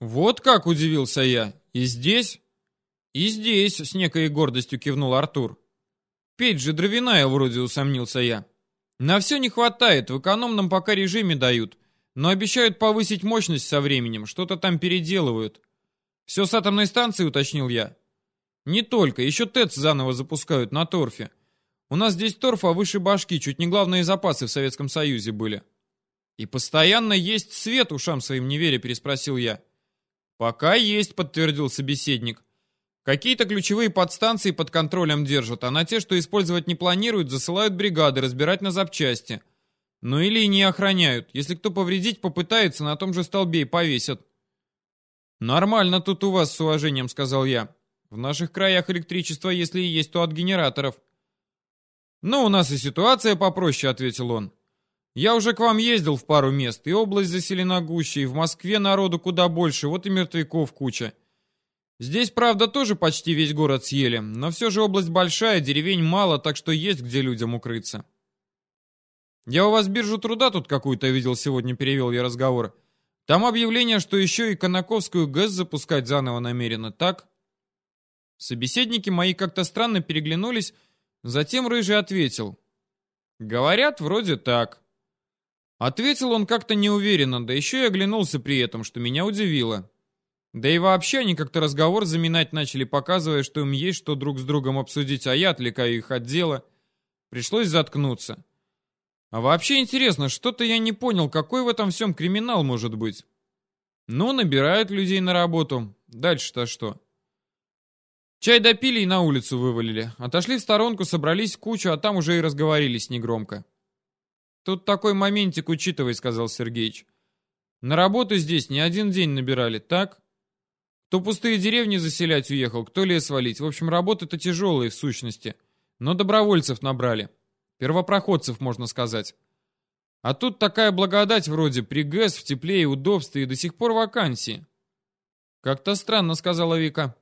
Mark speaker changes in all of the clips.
Speaker 1: Вот как удивился я. И здесь? И здесь, с некой гордостью кивнул Артур. Печь же дровяная, вроде усомнился я. На все не хватает, в экономном пока режиме дают, но обещают повысить мощность со временем, что-то там переделывают. Все с атомной станции, уточнил я. Не только, еще ТЭЦ заново запускают на торфе. У нас здесь торфа выше башки, чуть не главные запасы в Советском Союзе были. И постоянно есть свет, ушам своим не веря, переспросил я. Пока есть, подтвердил собеседник. Какие-то ключевые подстанции под контролем держат, а на те, что использовать не планируют, засылают бригады разбирать на запчасти. Ну или не охраняют. Если кто повредить попытается, на том же столбе и повесят. «Нормально тут у вас с уважением», — сказал я. «В наших краях электричество, если и есть, то от генераторов». «Ну, у нас и ситуация попроще», — ответил он. «Я уже к вам ездил в пару мест, и область заселена гуще, и в Москве народу куда больше, вот и мертвяков куча. Здесь, правда, тоже почти весь город съели, но все же область большая, деревень мало, так что есть где людям укрыться». «Я у вас биржу труда тут какую-то видел сегодня», — перевел я разговор. «Там объявление, что еще и Конаковскую ГЭС запускать заново намерены, так?» Собеседники мои как-то странно переглянулись, Затем Рыжий ответил. «Говорят, вроде так». Ответил он как-то неуверенно, да еще и оглянулся при этом, что меня удивило. Да и вообще они как-то разговор заминать начали, показывая, что им есть что друг с другом обсудить, а я отвлекаю их от дела. Пришлось заткнуться. А вообще интересно, что-то я не понял, какой в этом всем криминал может быть. Ну, набирают людей на работу. Дальше-то что? Чай допили и на улицу вывалили. Отошли в сторонку, собрались кучу, а там уже и разговорились негромко. «Тут такой моментик учитывай», — сказал Сергеич. «На работу здесь не один день набирали, так? Кто пустые деревни заселять уехал, кто лес валить. В общем, работы-то тяжелые в сущности. Но добровольцев набрали. Первопроходцев, можно сказать. А тут такая благодать вроде при ГЭС, в тепле и удобстве, и до сих пор вакансии». «Как-то странно», — сказала Вика.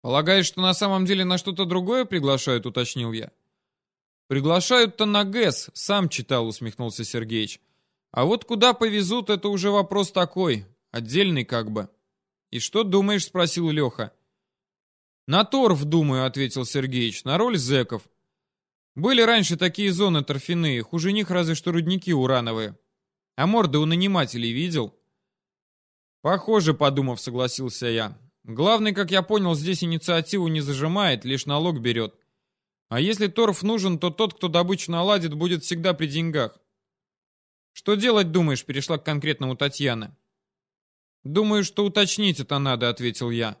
Speaker 1: «Полагаешь, что на самом деле на что-то другое приглашают?» — уточнил я. «Приглашают-то на ГЭС», — сам читал, — усмехнулся Сергеич. «А вот куда повезут, это уже вопрос такой, отдельный как бы». «И что думаешь?» — спросил Леха. «На торф, думаю», — ответил Сергеич, — «на роль зэков. Были раньше такие зоны торфяные, хуже них разве что рудники урановые. А морды у нанимателей видел?» «Похоже, подумав, согласился я. Главный, как я понял, здесь инициативу не зажимает, лишь налог берет. А если торф нужен, то тот, кто добычу наладит, будет всегда при деньгах. Что делать, думаешь, перешла к конкретному Татьяна. Думаю, что уточнить это надо, ответил я.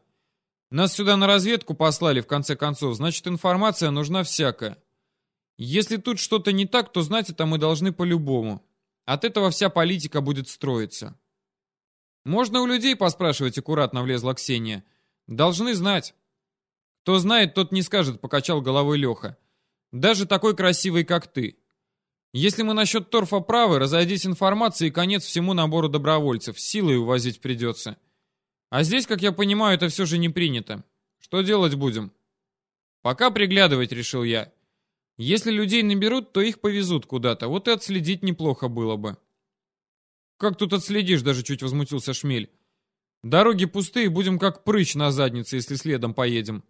Speaker 1: Нас сюда на разведку послали, в конце концов, значит, информация нужна всякая. Если тут что-то не так, то знать это мы должны по-любому. От этого вся политика будет строиться. Можно у людей поспрашивать, аккуратно влезла Ксения. Должны знать. Кто знает, тот не скажет, покачал головой Леха. Даже такой красивый, как ты. Если мы насчет торфа правы, разойдись информации и конец всему набору добровольцев. Силой увозить придется. А здесь, как я понимаю, это все же не принято. Что делать будем? Пока приглядывать, решил я. Если людей наберут, то их повезут куда-то. Вот и отследить неплохо было бы. «Как тут отследишь?» — даже чуть возмутился Шмель. «Дороги пустые, будем как прыщ на заднице, если следом поедем».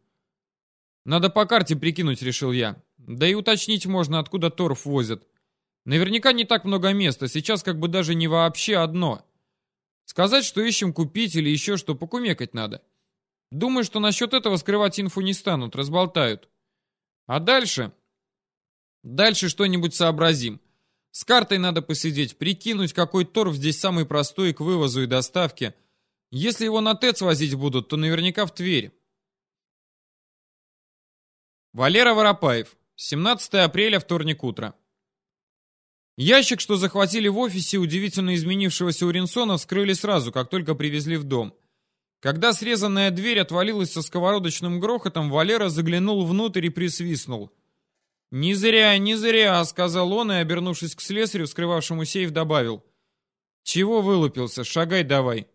Speaker 1: «Надо по карте прикинуть», — решил я. «Да и уточнить можно, откуда торф возят. Наверняка не так много места, сейчас как бы даже не вообще одно. Сказать, что ищем купить или еще что, покумекать надо. Думаю, что насчет этого скрывать инфу не станут, разболтают. А дальше? Дальше что-нибудь сообразим. С картой надо посидеть, прикинуть, какой торф здесь самый простой к вывозу и доставке. Если его на ТЭЦ возить будут, то наверняка в Тверь. Валера Воропаев. 17 апреля, вторник утро. Ящик, что захватили в офисе удивительно изменившегося Уринсона, вскрыли сразу, как только привезли в дом. Когда срезанная дверь отвалилась со сковородочным грохотом, Валера заглянул внутрь и присвистнул. «Не зря, не зря», — сказал он и, обернувшись к слесарю, скрывавшему сейф, добавил. «Чего вылупился? Шагай давай.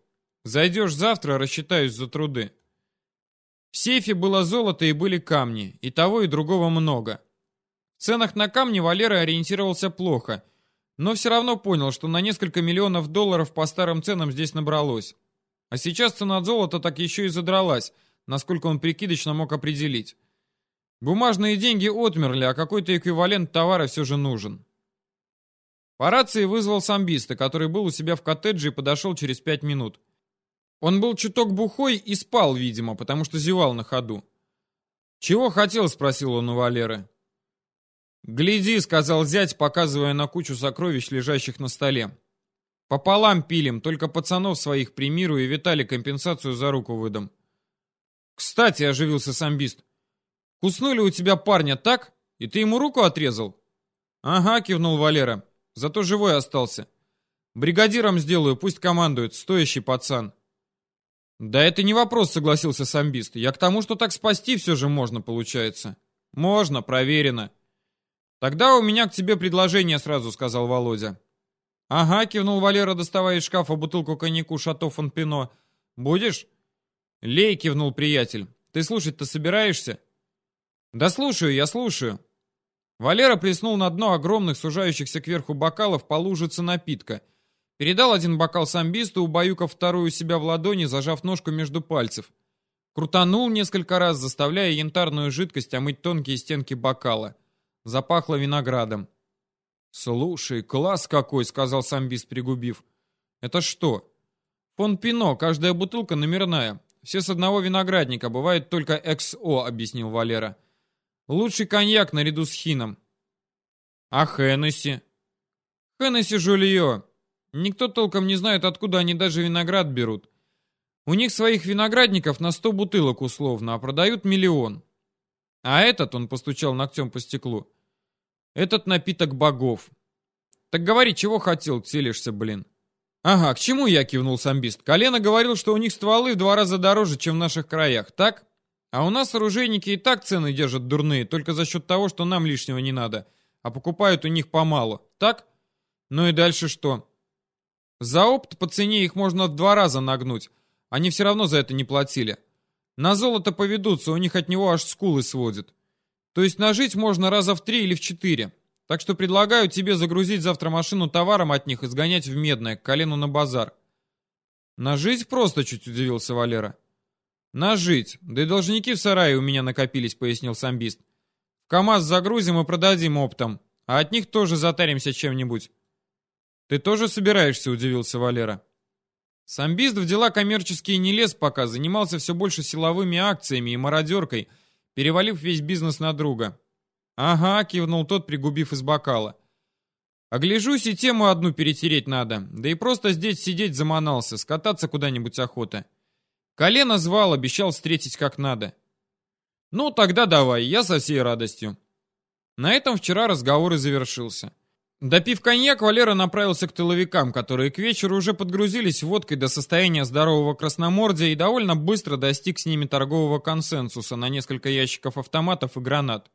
Speaker 1: Зайдешь завтра, рассчитаюсь за труды». В сейфе было золото и были камни, и того, и другого много. В ценах на камни Валера ориентировался плохо, но все равно понял, что на несколько миллионов долларов по старым ценам здесь набралось. А сейчас цена золота так еще и задралась, насколько он прикидочно мог определить. Бумажные деньги отмерли, а какой-то эквивалент товара все же нужен. По рации вызвал самбиста, который был у себя в коттедже и подошел через пять минут. Он был чуток бухой и спал, видимо, потому что зевал на ходу. «Чего хотел?» — спросил он у Валеры. «Гляди», — сказал зять, показывая на кучу сокровищ, лежащих на столе. «Пополам пилим, только пацанов своих примирую и Виталий компенсацию за руку выдам». «Кстати», — оживился самбист, — «куснули у тебя парня так, и ты ему руку отрезал?» «Ага», — кивнул Валера, — «зато живой остался. Бригадиром сделаю, пусть командует, стоящий пацан». «Да это не вопрос», — согласился самбист. «Я к тому, что так спасти все же можно, получается». «Можно, проверено». «Тогда у меня к тебе предложение сразу», — сказал Володя. «Ага», — кивнул Валера, доставая из шкафа бутылку коньяку «Шато Фонпино». «Будешь?» «Лей», — кивнул приятель. «Ты слушать-то собираешься?» «Да слушаю, я слушаю». Валера плеснул на дно огромных, сужающихся кверху бокалов по лужице напитка. Передал один бокал самбисту, убаюкав вторую себя в ладони, зажав ножку между пальцев. Крутанул несколько раз, заставляя янтарную жидкость омыть тонкие стенки бокала. Запахло виноградом. «Слушай, класс какой!» — сказал самбист, пригубив. «Это что?» «Фон Пино, каждая бутылка номерная. Все с одного виноградника, бывает только XO», — объяснил Валера. «Лучший коньяк наряду с хином». «А Хеннесси?» «Хеннесси жулье. Никто толком не знает, откуда они даже виноград берут. У них своих виноградников на сто бутылок условно, а продают миллион. А этот, он постучал ногтем по стеклу, этот напиток богов. Так говори, чего хотел, целишься, блин. Ага, к чему я кивнул самбист? Колено говорил, что у них стволы в два раза дороже, чем в наших краях, так? А у нас оружейники и так цены держат дурные, только за счет того, что нам лишнего не надо, а покупают у них помалу, так? Ну и дальше что? За опт по цене их можно в два раза нагнуть, они все равно за это не платили. На золото поведутся, у них от него аж скулы сводят. То есть нажить можно раза в три или в четыре. Так что предлагаю тебе загрузить завтра машину товаром от них и сгонять в Медное, к колену на базар. Нажить просто, чуть удивился Валера. Нажить. Да и должники в сарае у меня накопились, пояснил самбист. В КамАЗ загрузим и продадим оптом, а от них тоже затаримся чем-нибудь. Ты тоже собираешься, удивился Валера. Самбист в дела коммерческие не лез пока, занимался все больше силовыми акциями и мародеркой – перевалив весь бизнес на друга. «Ага», — кивнул тот, пригубив из бокала. «Огляжусь, и тему одну перетереть надо. Да и просто здесь сидеть заманался, скататься куда-нибудь охота. Колено звал, обещал встретить как надо». «Ну, тогда давай, я со всей радостью». На этом вчера разговор и завершился. Допив коньяк, Валера направился к тыловикам, которые к вечеру уже подгрузились водкой до состояния здорового красномордия и довольно быстро достиг с ними торгового консенсуса на несколько ящиков автоматов и гранат.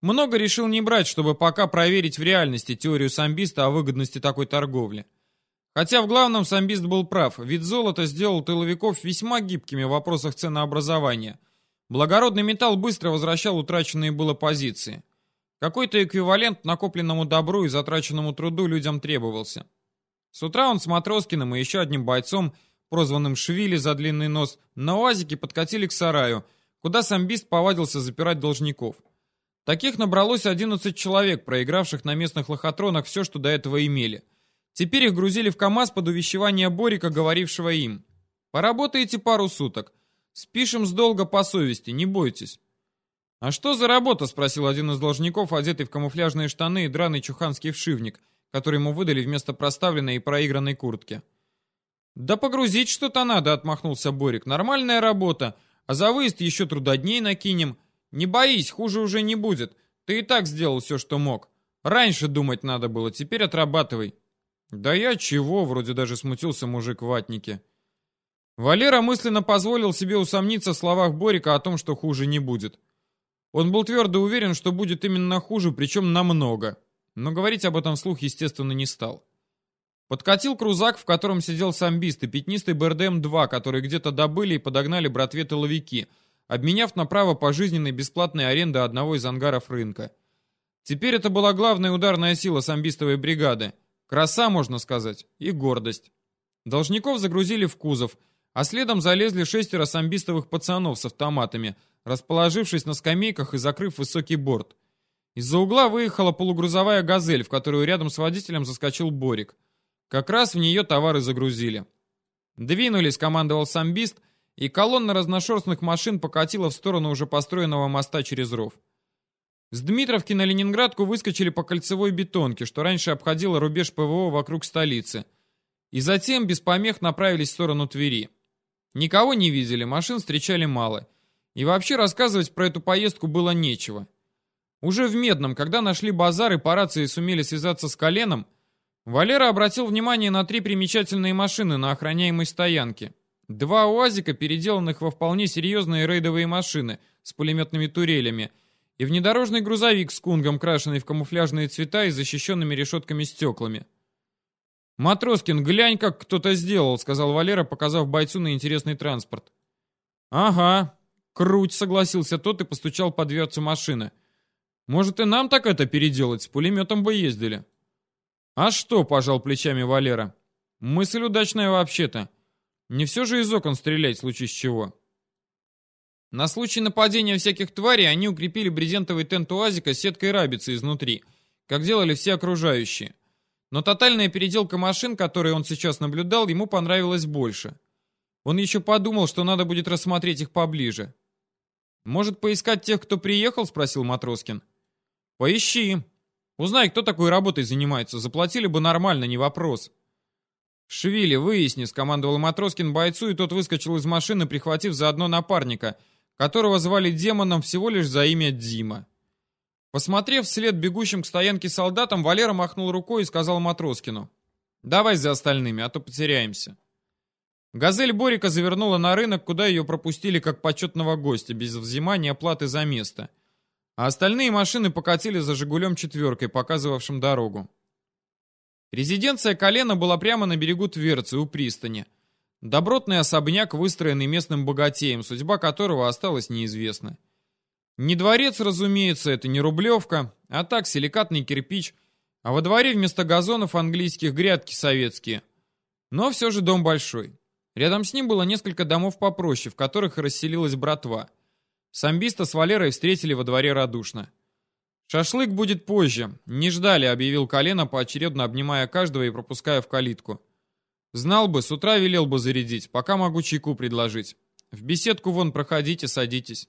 Speaker 1: Много решил не брать, чтобы пока проверить в реальности теорию самбиста о выгодности такой торговли. Хотя в главном самбист был прав, ведь золото сделал тыловиков весьма гибкими в вопросах ценообразования. Благородный металл быстро возвращал утраченные было позиции. Какой-то эквивалент накопленному добру и затраченному труду людям требовался. С утра он с Матроскиным и еще одним бойцом, прозванным Швили за длинный нос, на УАЗике подкатили к сараю, куда самбист повадился запирать должников. Таких набралось 11 человек, проигравших на местных лохотронах все, что до этого имели. Теперь их грузили в КАМАЗ под увещевание Борика, говорившего им. «Поработаете пару суток. Спишем с долга по совести, не бойтесь». «А что за работа?» — спросил один из должников, одетый в камуфляжные штаны и драный чуханский вшивник, который ему выдали вместо проставленной и проигранной куртки. «Да погрузить что-то надо», — отмахнулся Борик. «Нормальная работа. А за выезд еще трудодней накинем. Не боись, хуже уже не будет. Ты и так сделал все, что мог. Раньше думать надо было, теперь отрабатывай». «Да я чего?» — вроде даже смутился мужик в ватнике. Валера мысленно позволил себе усомниться в словах Борика о том, что хуже не будет. Он был твердо уверен, что будет именно хуже, причем намного. Но говорить об этом вслух, естественно, не стал. Подкатил крузак, в котором сидел самбист и пятнистый БРДМ-2, который где-то добыли и подогнали братве-тыловики, обменяв на право пожизненной бесплатной аренды одного из ангаров рынка. Теперь это была главная ударная сила самбистовой бригады. Краса, можно сказать, и гордость. Должников загрузили в кузов, а следом залезли шестеро самбистовых пацанов с автоматами, расположившись на скамейках и закрыв высокий борт. Из-за угла выехала полугрузовая «Газель», в которую рядом с водителем заскочил Борик. Как раз в нее товары загрузили. Двинулись, командовал самбист, и колонна разношерстных машин покатила в сторону уже построенного моста через ров. С Дмитровки на Ленинградку выскочили по кольцевой бетонке, что раньше обходила рубеж ПВО вокруг столицы. И затем без помех направились в сторону Твери. Никого не видели, машин встречали мало. И вообще рассказывать про эту поездку было нечего. Уже в Медном, когда нашли базар и по рации сумели связаться с коленом, Валера обратил внимание на три примечательные машины на охраняемой стоянке. Два УАЗика, переделанных во вполне серьезные рейдовые машины с пулеметными турелями, и внедорожный грузовик с кунгом, крашенный в камуфляжные цвета и защищенными решетками стеклами. «Матроскин, глянь, как кто-то сделал», — сказал Валера, показав бойцу на интересный транспорт. «Ага, круть», — согласился тот и постучал по дверцу машины. «Может, и нам так это переделать? С пулеметом бы ездили». «А что?» — пожал плечами Валера. «Мысль удачная вообще-то. Не все же из окон стрелять, в случае с чего». На случай нападения всяких тварей они укрепили брезентовый тент УАЗика сеткой рабицы изнутри, как делали все окружающие. Но тотальная переделка машин, которые он сейчас наблюдал, ему понравилась больше. Он еще подумал, что надо будет рассмотреть их поближе. «Может, поискать тех, кто приехал?» — спросил Матроскин. «Поищи. Узнай, кто такой работой занимается. Заплатили бы нормально, не вопрос». «Швили, выясни», — скомандовал Матроскин бойцу, и тот выскочил из машины, прихватив заодно напарника — которого звали демоном всего лишь за имя Дима. Посмотрев вслед бегущим к стоянке солдатам, Валера махнул рукой и сказал Матроскину. «Давай за остальными, а то потеряемся». «Газель» Борика завернула на рынок, куда ее пропустили как почетного гостя, без взимания платы за место. А остальные машины покатили за «Жигулем» четверкой, показывавшим дорогу. Резиденция Колена была прямо на берегу Тверцы, у пристани – Добротный особняк, выстроенный местным богатеем, судьба которого осталась неизвестна. Не дворец, разумеется, это не рублевка, а так силикатный кирпич, а во дворе вместо газонов английских грядки советские. Но все же дом большой. Рядом с ним было несколько домов попроще, в которых расселилась братва. Самбиста с Валерой встретили во дворе радушно. «Шашлык будет позже. Не ждали», — объявил колено, поочередно обнимая каждого и пропуская в калитку. Знал бы, с утра велел бы зарядить, пока могу чайку предложить. В беседку вон проходите, садитесь.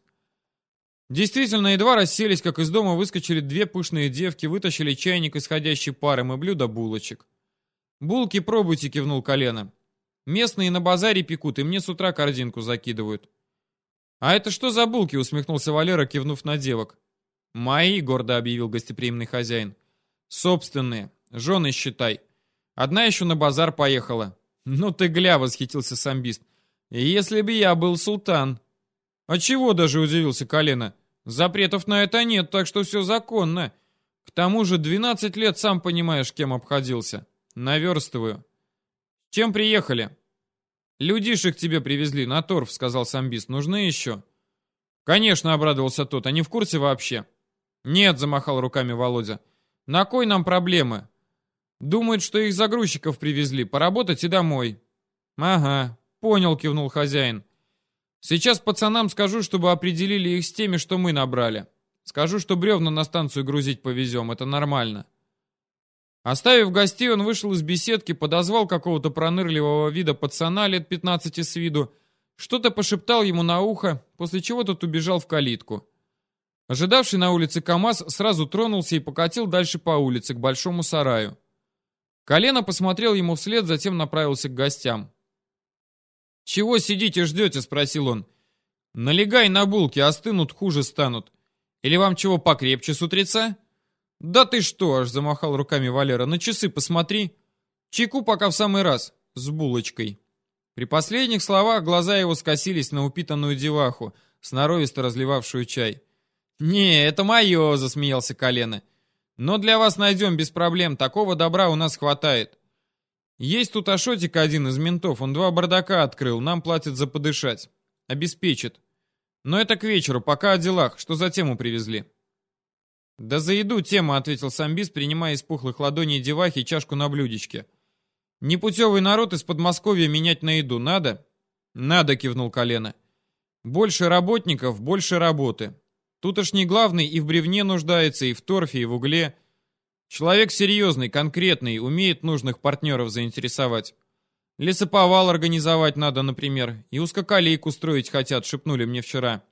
Speaker 1: Действительно, едва расселись, как из дома выскочили две пышные девки, вытащили чайник исходящей паром и блюдо булочек. «Булки пробуйте», — кивнул колено. «Местные на базаре пекут, и мне с утра корзинку закидывают». «А это что за булки?» — усмехнулся Валера, кивнув на девок. «Мои», — гордо объявил гостеприимный хозяин. «Собственные. Жены считай. Одна еще на базар поехала. Ну ты гля, восхитился самбист. Если бы я был султан. А чего даже удивился колено? Запретов на это нет, так что все законно. К тому же 12 лет, сам понимаешь, кем обходился. Наверстываю. Чем приехали? Людишек тебе привезли на торф, сказал самбист. Нужны еще? Конечно, обрадовался тот. Они в курсе вообще? Нет, замахал руками Володя. На кой нам проблемы? Думают, что их загрузчиков привезли, поработать и домой. Ага, понял, кивнул хозяин. Сейчас пацанам скажу, чтобы определили их с теми, что мы набрали. Скажу, что бревна на станцию грузить повезем, это нормально. Оставив гостей, он вышел из беседки, подозвал какого-то пронырливого вида пацана лет 15 с виду, что-то пошептал ему на ухо, после чего тот убежал в калитку. Ожидавший на улице КамАЗ сразу тронулся и покатил дальше по улице, к большому сараю. Колено посмотрел ему вслед, затем направился к гостям. «Чего сидите, ждете?» — спросил он. «Налегай на булки, остынут, хуже станут. Или вам чего покрепче с утреца?» «Да ты что!» — аж замахал руками Валера. «На часы посмотри. Чайку пока в самый раз, с булочкой». При последних словах глаза его скосились на упитанную деваху, сноровисто разливавшую чай. «Не, это мое!» — засмеялся Колено. Но для вас найдем без проблем, такого добра у нас хватает. Есть тут Ашотик один из ментов, он два бардака открыл, нам платят за подышать. Обеспечит. Но это к вечеру, пока о делах, что за тему привезли. Да за еду тема, ответил самбис, принимая из пухлых ладоней девахи чашку на блюдечке. Непутевый народ из Подмосковья менять на еду надо? Надо, кивнул колено. Больше работников, больше работы. Тут уж не главный и в бревне нуждается, и в торфе, и в угле. Человек серьезный, конкретный, умеет нужных партнеров заинтересовать. Лесоповал организовать надо, например, и узкоколейку строить хотят, шепнули мне вчера.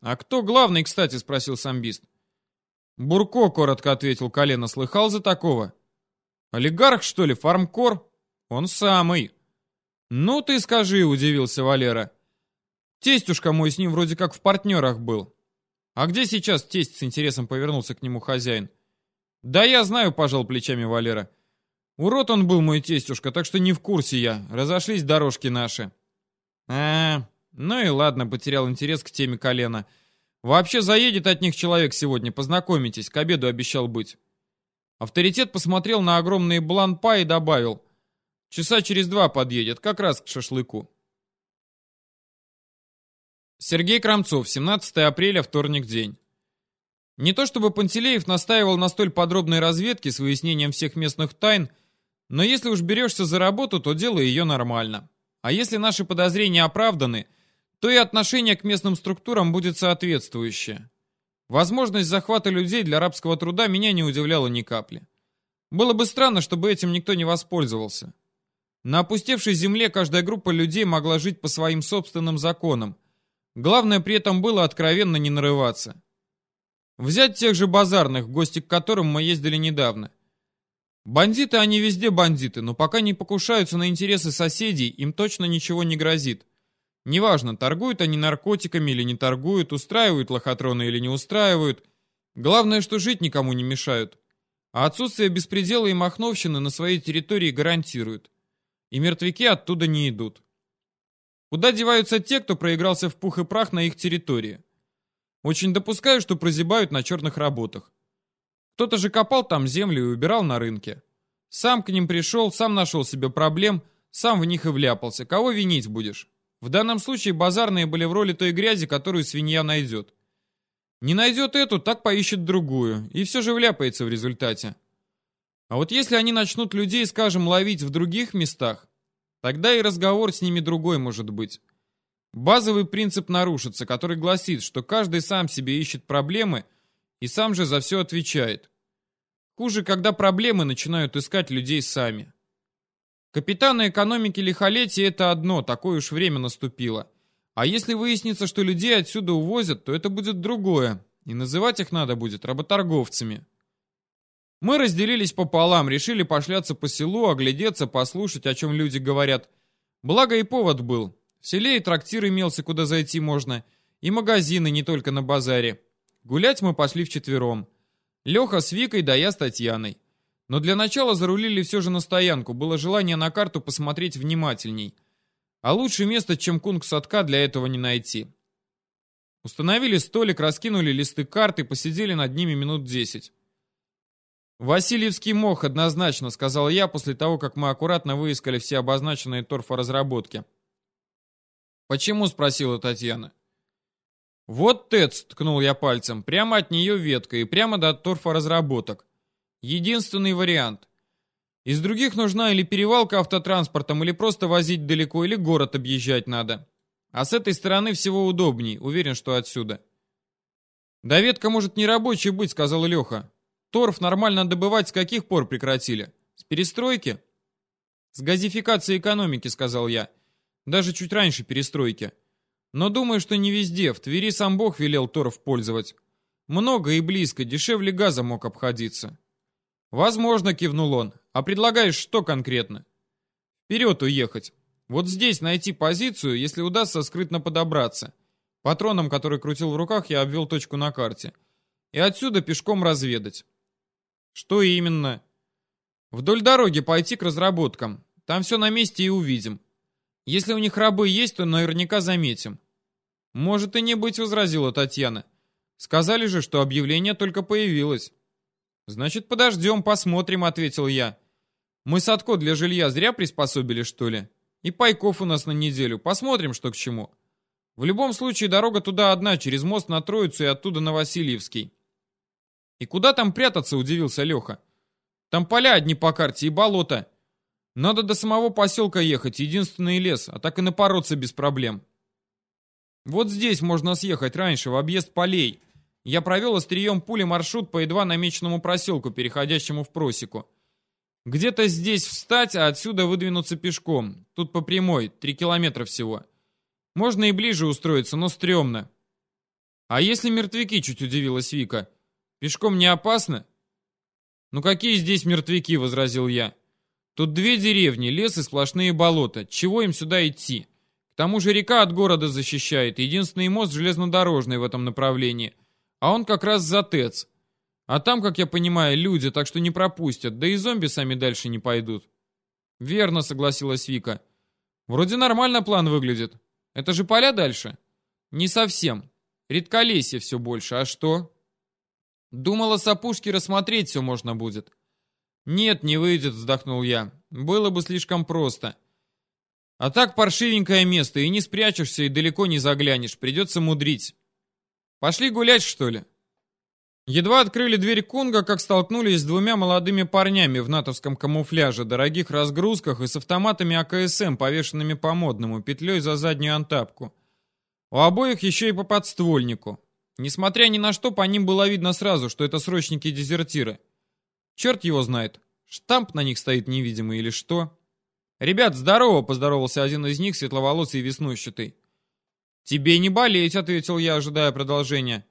Speaker 1: «А кто главный, кстати?» — спросил самбист. «Бурко», — коротко ответил колено, — «слыхал за такого?» «Олигарх, что ли, фармкор?» «Он самый». «Ну ты скажи», — удивился Валера. «Тестюшка мой с ним вроде как в партнерах был». «А где сейчас тесть?» — с интересом повернулся к нему хозяин. «Да я знаю», — пожал плечами Валера. «Урод он был, мой тестюшка, так что не в курсе я. Разошлись дорожки наши». «А, ну и ладно», — потерял интерес к теме колена. «Вообще заедет от них человек сегодня, познакомитесь, к обеду обещал быть». Авторитет посмотрел на огромные бланпа и добавил. «Часа через два подъедет, как раз к шашлыку». Сергей Крамцов, 17 апреля, вторник день. Не то чтобы Пантелеев настаивал на столь подробной разведке с выяснением всех местных тайн, но если уж берешься за работу, то делай ее нормально. А если наши подозрения оправданы, то и отношение к местным структурам будет соответствующее. Возможность захвата людей для рабского труда меня не удивляла ни капли. Было бы странно, чтобы этим никто не воспользовался. На опустевшей земле каждая группа людей могла жить по своим собственным законам. Главное при этом было откровенно не нарываться. Взять тех же базарных, в гости к которым мы ездили недавно. Бандиты, они везде бандиты, но пока не покушаются на интересы соседей, им точно ничего не грозит. Неважно, торгуют они наркотиками или не торгуют, устраивают лохотроны или не устраивают. Главное, что жить никому не мешают. А отсутствие беспредела и махновщины на своей территории гарантируют. И мертвяки оттуда не идут. Куда деваются те, кто проигрался в пух и прах на их территории? Очень допускаю, что прозябают на черных работах. Кто-то же копал там землю и убирал на рынке. Сам к ним пришел, сам нашел себе проблем, сам в них и вляпался. Кого винить будешь? В данном случае базарные были в роли той грязи, которую свинья найдет. Не найдет эту, так поищет другую, и все же вляпается в результате. А вот если они начнут людей, скажем, ловить в других местах, тогда и разговор с ними другой может быть. Базовый принцип нарушится, который гласит, что каждый сам себе ищет проблемы и сам же за все отвечает. Хуже, когда проблемы начинают искать людей сами. Капитаны экономики лихолетия это одно, такое уж время наступило. А если выяснится, что людей отсюда увозят, то это будет другое, и называть их надо будет работорговцами. Мы разделились пополам, решили пошляться по селу, оглядеться, послушать, о чем люди говорят. Благо и повод был. В селе и трактир имелся, куда зайти можно, и магазины не только на базаре. Гулять мы пошли вчетвером. Леха с Викой, да я с Татьяной. Но для начала зарулили все же на стоянку, было желание на карту посмотреть внимательней. А лучше место, чем кунг-садка, для этого не найти. Установили столик, раскинули листы карты, посидели над ними минут десять. «Васильевский мох, однозначно», — сказал я после того, как мы аккуратно выискали все обозначенные торфоразработки. «Почему?» — спросила Татьяна. «Вот ТЭЦ», — ткнул я пальцем, прямо от нее ветка и прямо до торфоразработок. Единственный вариант. Из других нужна или перевалка автотранспортом, или просто возить далеко, или город объезжать надо. А с этой стороны всего удобней, уверен, что отсюда. «Да ветка может не рабочей быть», — сказал Леха. Торф нормально добывать с каких пор прекратили? С перестройки? С газификации экономики, сказал я. Даже чуть раньше перестройки. Но думаю, что не везде. В Твери сам Бог велел торф пользовать. Много и близко, дешевле газа мог обходиться. Возможно, кивнул он. А предлагаешь что конкретно? Вперед уехать. Вот здесь найти позицию, если удастся скрытно подобраться. Патроном, который крутил в руках, я обвел точку на карте. И отсюда пешком разведать. Что именно? Вдоль дороги пойти к разработкам. Там все на месте и увидим. Если у них рабы есть, то наверняка заметим. Может и не быть, возразила Татьяна. Сказали же, что объявление только появилось. Значит, подождем, посмотрим, ответил я. Мы Садко для жилья зря приспособили, что ли? И пайков у нас на неделю. Посмотрим, что к чему. В любом случае, дорога туда одна, через мост на Троицу и оттуда на Васильевский. «И куда там прятаться?» — удивился Леха. «Там поля одни по карте и болото». Надо до самого поселка ехать, единственный лес, а так и напороться без проблем. Вот здесь можно съехать раньше, в объезд полей. Я провел острием пули маршрут по едва намеченному проселку, переходящему в просеку. Где-то здесь встать, а отсюда выдвинуться пешком. Тут по прямой, три километра всего. Можно и ближе устроиться, но стрёмно. А если мертвяки, чуть удивилась Вика. Пешком не опасно? Ну какие здесь мертвяки, возразил я. Тут две деревни, лес и сплошные болота. Чего им сюда идти? К тому же река от города защищает, единственный мост железнодорожный в этом направлении. А он как раз за ТЭЦ. А там, как я понимаю, люди, так что не пропустят, да и зомби сами дальше не пойдут. Верно, согласилась Вика. Вроде нормально план выглядит. Это же поля дальше? Не совсем. Редколесье все больше, а что? Думала, с опушки рассмотреть все можно будет. Нет, не выйдет, вздохнул я. Было бы слишком просто. А так паршивенькое место, и не спрячешься, и далеко не заглянешь. Придется мудрить. Пошли гулять, что ли? Едва открыли дверь Кунга, как столкнулись с двумя молодыми парнями в натовском камуфляже, дорогих разгрузках и с автоматами АКСМ, повешенными по модному, петлей за заднюю антапку. У обоих еще и по подствольнику. Несмотря ни на что, по ним было видно сразу, что это срочники-дезертиры. Черт его знает, штамп на них стоит невидимый или что. «Ребят, здорово!» — поздоровался один из них, светловолосый и веснущатый. «Тебе не болеть», — ответил я, ожидая продолжения.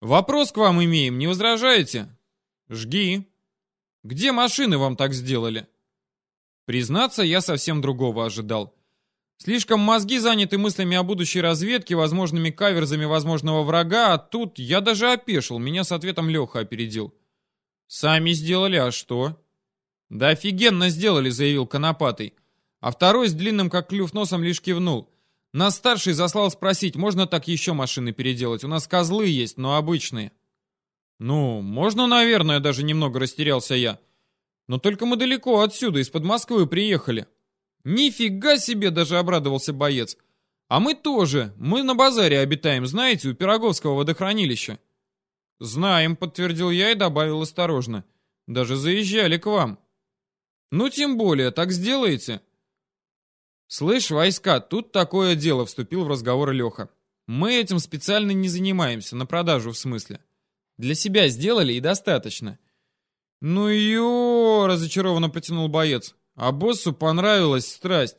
Speaker 1: «Вопрос к вам имеем, не возражаете?» «Жги». «Где машины вам так сделали?» Признаться, я совсем другого ожидал. Слишком мозги заняты мыслями о будущей разведке, возможными каверзами возможного врага, а тут я даже опешил, меня с ответом Леха опередил. «Сами сделали, а что?» «Да офигенно сделали», — заявил Конопатый. А второй с длинным как клюв носом лишь кивнул. Нас старший заслал спросить, можно так еще машины переделать? У нас козлы есть, но обычные. Ну, можно, наверное, даже немного растерялся я. Но только мы далеко отсюда, из-под Москвы приехали. Нифига себе, даже обрадовался боец. А мы тоже, мы на базаре обитаем, знаете, у Пироговского водохранилища. Знаем, подтвердил я и добавил осторожно. Даже заезжали к вам. Ну, тем более, так сделаете. «Слышь, войска, тут такое дело», — вступил в разговор Леха. «Мы этим специально не занимаемся, на продажу в смысле. Для себя сделали и достаточно». «Ну ё!» — разочарованно потянул боец. «А боссу понравилась страсть.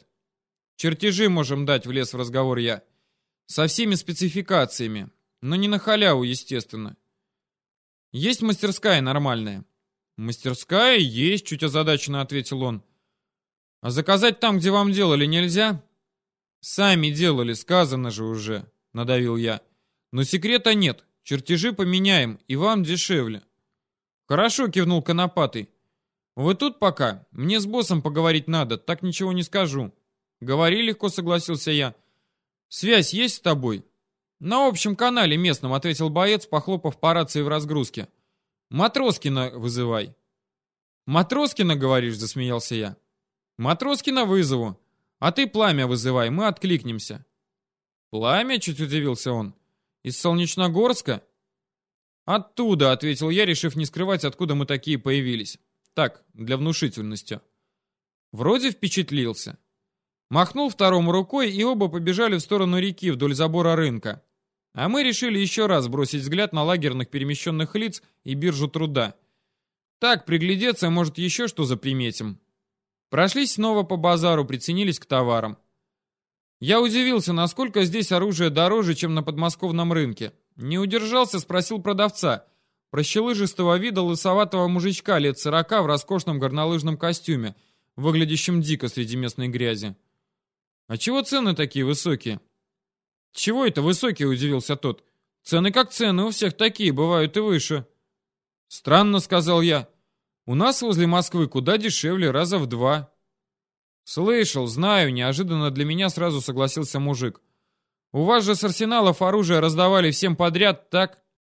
Speaker 1: Чертежи можем дать, в лес в разговор я. Со всеми спецификациями. Но не на халяву, естественно. Есть мастерская нормальная?» «Мастерская есть», — чуть озадаченно ответил он. А заказать там, где вам делали, нельзя? Сами делали, сказано же уже, надавил я. Но секрета нет. Чертежи поменяем, и вам дешевле. Хорошо, кивнул Конопатый. Вы тут пока? Мне с боссом поговорить надо, так ничего не скажу. Говори легко, согласился я. Связь есть с тобой? На общем канале местном, ответил боец, похлопав по рации в разгрузке. Матроскина вызывай. Матроскина, говоришь, засмеялся я. Матроскина вызову. А ты пламя вызывай, мы откликнемся. Пламя? Чуть удивился он. Из Солнечногорска? Оттуда, ответил я, решив не скрывать, откуда мы такие появились. Так, для внушительности. Вроде впечатлился. Махнул второму рукой, и оба побежали в сторону реки вдоль забора рынка. А мы решили еще раз бросить взгляд на лагерных перемещенных лиц и биржу труда. Так, приглядеться, может, еще что заприметим. Прошлись снова по базару, приценились к товарам. Я удивился, насколько здесь оружие дороже, чем на подмосковном рынке. Не удержался, спросил продавца. Прощелыжистого вида лысоватого мужичка лет сорока в роскошном горнолыжном костюме, выглядящем дико среди местной грязи. «А чего цены такие высокие?» «Чего это высокие?» — удивился тот. «Цены как цены, у всех такие, бывают и выше». «Странно», — сказал я. У нас возле Москвы куда дешевле, раза в два. Слышал, знаю, неожиданно для меня сразу согласился мужик. У вас же с арсеналов оружие раздавали всем подряд, так?